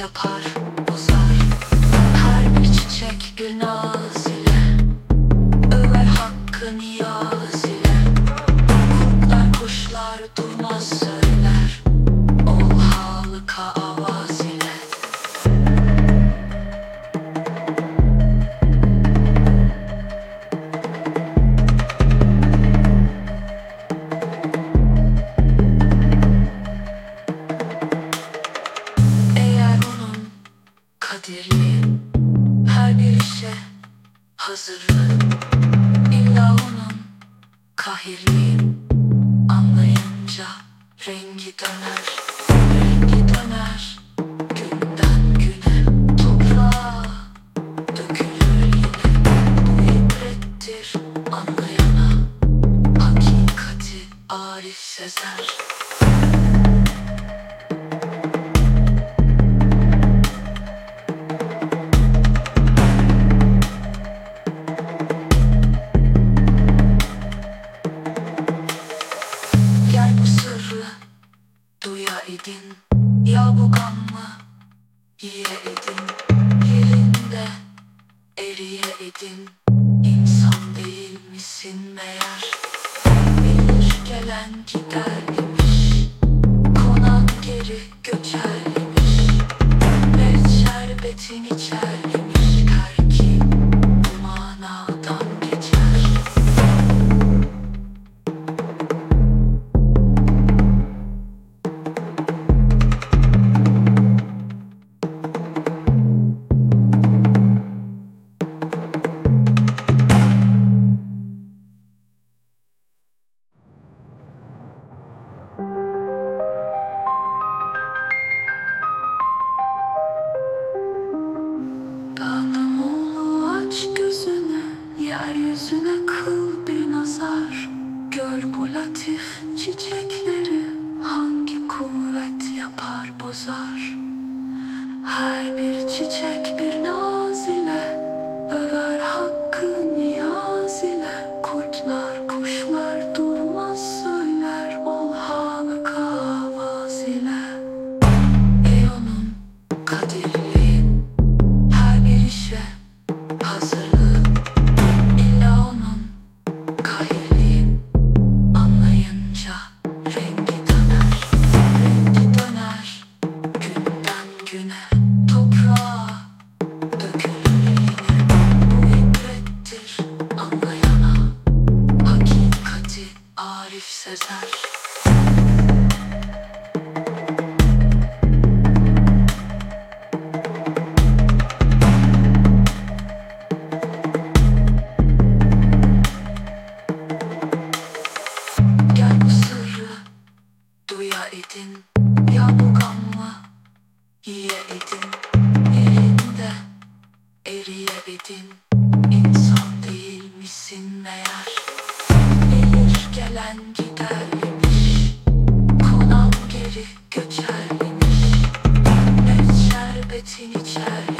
your part. değiştirmeyin Her girişe hazırlık İlla onun kahirliğin Anlayınca rengi döner. Rengi döner Günden güne. Toprağa Dökülür yine. Ibrettir anlayana. Hakikati Arif Sezer. Ya bu gamı yiye idin Yerinde eriye idin İnsan değil meğer? Gelen gider imiş. Konan geri göçer Yeryüzüne kıl bir nazar Gör bu latif çiçekleri. Hangi kuvvet yapar bozar? Her bir çiçek bir naz ile Över hakkı niyaz ile. Kurtlar kuşlar durmaz söyler Ol halık avaz ile. Ey onun kadirliğin sensin eğer Gelir gelen gider Konan geri göçer Ne şerbetin içer.